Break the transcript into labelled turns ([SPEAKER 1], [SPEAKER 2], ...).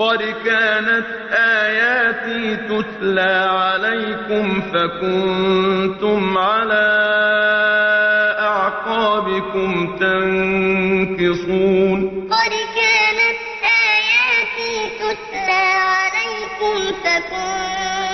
[SPEAKER 1] قد كانت آياتي تتلى عليكم فكنتم على أعقابكم تنكصون
[SPEAKER 2] قد كانت آياتي تتلى عليكم فكنتم